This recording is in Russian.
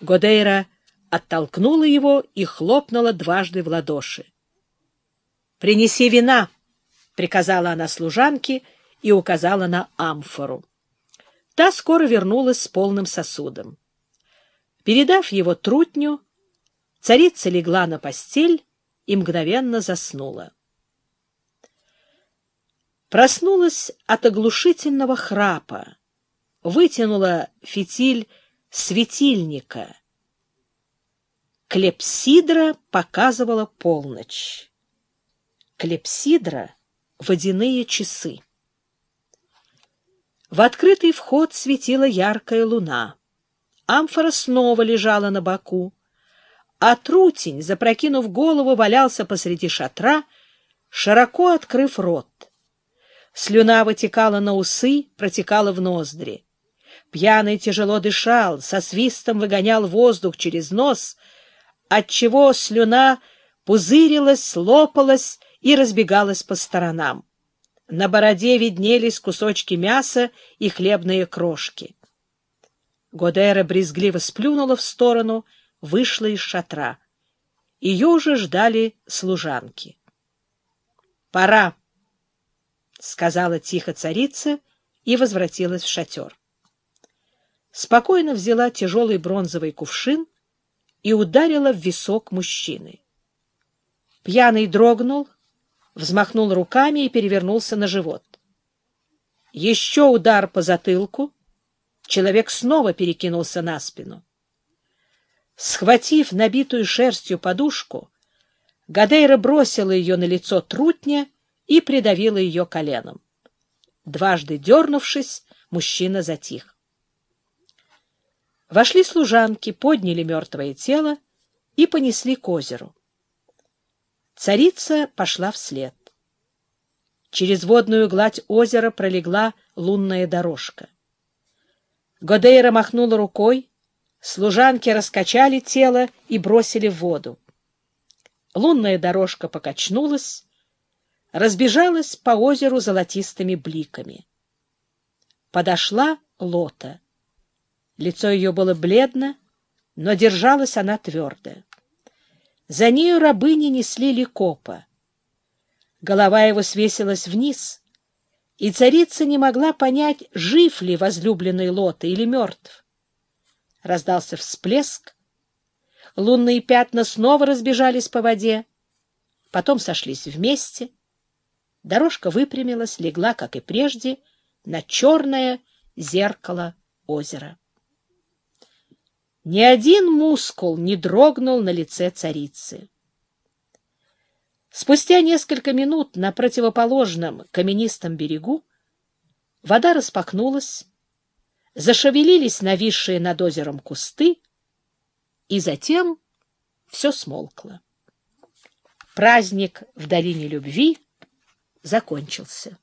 Годейра оттолкнула его и хлопнула дважды в ладоши. — Принеси вина, — приказала она служанке и указала на амфору. Та скоро вернулась с полным сосудом. Передав его трутню, царица легла на постель и мгновенно заснула. Проснулась от оглушительного храпа, вытянула фитиль светильника. Клепсидра показывала полночь. Клепсидра — водяные часы. В открытый вход светила яркая луна. Амфора снова лежала на боку, а трутень, запрокинув голову, валялся посреди шатра, широко открыв рот. Слюна вытекала на усы, протекала в ноздри. Пьяный тяжело дышал, со свистом выгонял воздух через нос, отчего слюна пузырилась, лопалась и разбегалась по сторонам. На бороде виднелись кусочки мяса и хлебные крошки. Годера брезгливо сплюнула в сторону, вышла из шатра. Ее уже ждали служанки. — Пора, — сказала тихо царица и возвратилась в шатер. Спокойно взяла тяжелый бронзовый кувшин и ударила в висок мужчины. Пьяный дрогнул, взмахнул руками и перевернулся на живот. Еще удар по затылку. Человек снова перекинулся на спину. Схватив набитую шерстью подушку, Гадейра бросила ее на лицо трутня и придавила ее коленом. Дважды дернувшись, мужчина затих. Вошли служанки, подняли мертвое тело и понесли к озеру. Царица пошла вслед. Через водную гладь озера пролегла лунная дорожка. Годейра махнула рукой, служанки раскачали тело и бросили в воду. Лунная дорожка покачнулась, разбежалась по озеру золотистыми бликами. Подошла Лота. Лицо ее было бледно, но держалась она твердо. За нею рабыни несли ликопа. Голова его свесилась вниз, и царица не могла понять, жив ли возлюбленный Лота или мертв. Раздался всплеск, лунные пятна снова разбежались по воде, потом сошлись вместе. Дорожка выпрямилась, легла, как и прежде, на черное зеркало озера. Ни один мускул не дрогнул на лице царицы. Спустя несколько минут на противоположном каменистом берегу вода распахнулась, зашевелились нависшие над озером кусты, и затем все смолкло. Праздник в долине любви закончился.